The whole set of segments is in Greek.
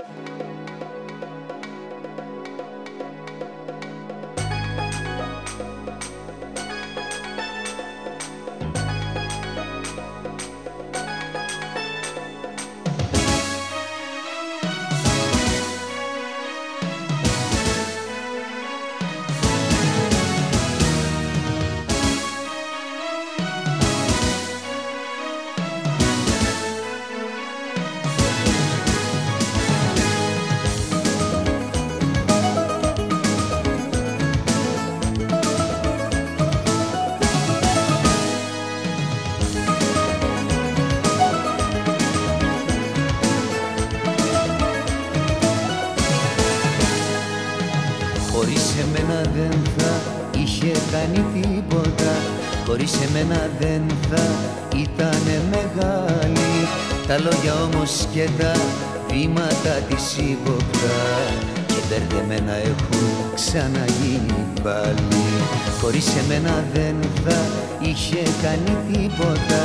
you χωρίς εμένα δεν θα ήταν μεγάλη. Τα λόγια όμως και τα βήματα της ύποπτα Και μπερδεμένα έχουν ξαναγίνει πάλι. Χωρίς εμένα δεν θα είχε κάνει τίποτα.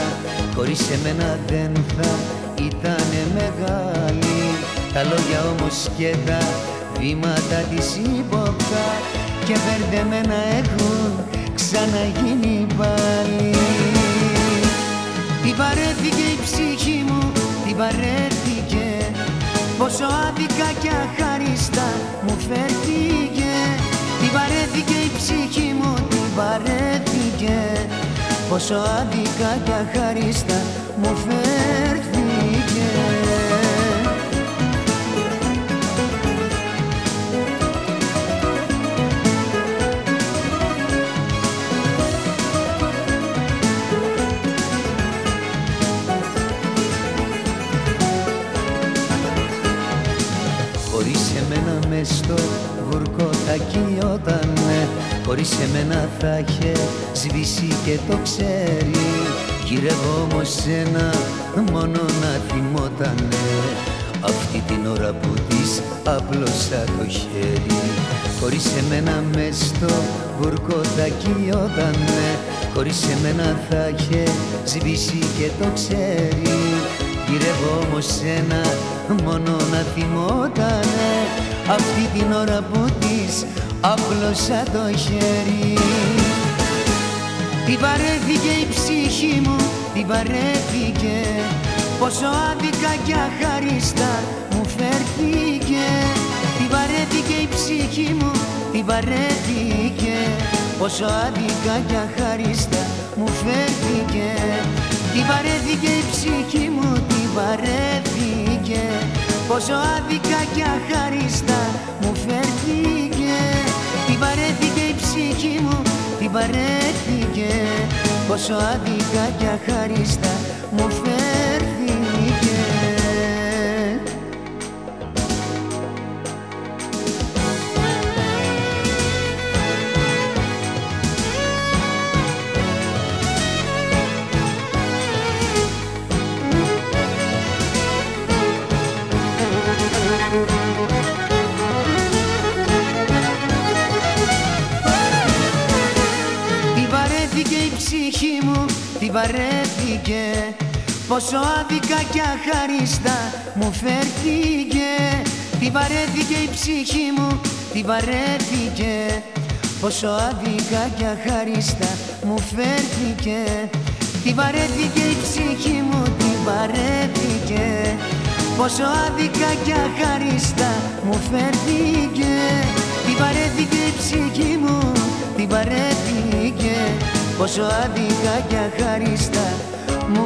Χωρίς εμένα δεν θα ήταν μεγάλη. Τα λόγια όμως και τα βήματα της ύποπτα Και μπερδεμένα έχουν ξαναγίνει πάλι. Την παρέθηκε η ψυχή μου, την παρέθηκε. Πόσο άδικα και αχάριστα μου φέρθηκε. Την παρέθηκε η ψυχή μου, την παρέθηκε. Πόσο άδικα και αχάριστα μου φέρθηκε στο βουρκό θα κυλιότανε Χωρίς εμένα θα είχε σβήσει και το ξέρει. Γυρεύω όμως ένα μόνο να θυμότανε Αυτή την ώρα που της άπλωσα το χέρι. Χωρίς εμένα μες στο βουρκό θα κυλιότανε Χωρίς εμένα θα είχε σβήσει και το ξέρει Γυρεύω όμως ένα μόνο να θυμότανε. Αυτή την ώρα που της απλώσα το χέρι. Την παρέθηκε η ψυχή μου, την παρέθηκε Πόσο άδικα και αχάριστα μου φέρθηκε. Την παρέθηκε η ψυχή μου, την παρέθηκε Πόσο άδικα και αχάριστα μου φέρθηκε. Την παρέθηκε η ψυχή μου, την παρέθηκε Πόσο άδικα και αχάριστα μου φέρθηκε. Την παρέθηκε η ψυχή μου, την παρέθηκε Πόσο άδικα και αχάριστα μου φέρθηκε βαρέθηκε Πόσο άδικα και αχάριστα μου φέρθηκε. Τι βαρέθηκε η ψυχή μου, τι βαρέθηκε Πόσο άδικα και αχάριστα μου φέρθηκε. Τι βαρέθηκε η ψυχή μου, τι βαρέθηκε Πόσο άδικα και αχάριστα μου φέρθηκε. Τι βαρέθηκε η ψυχή μου, τι βαρέθηκε Πόσο άδικα και αχάριστα μου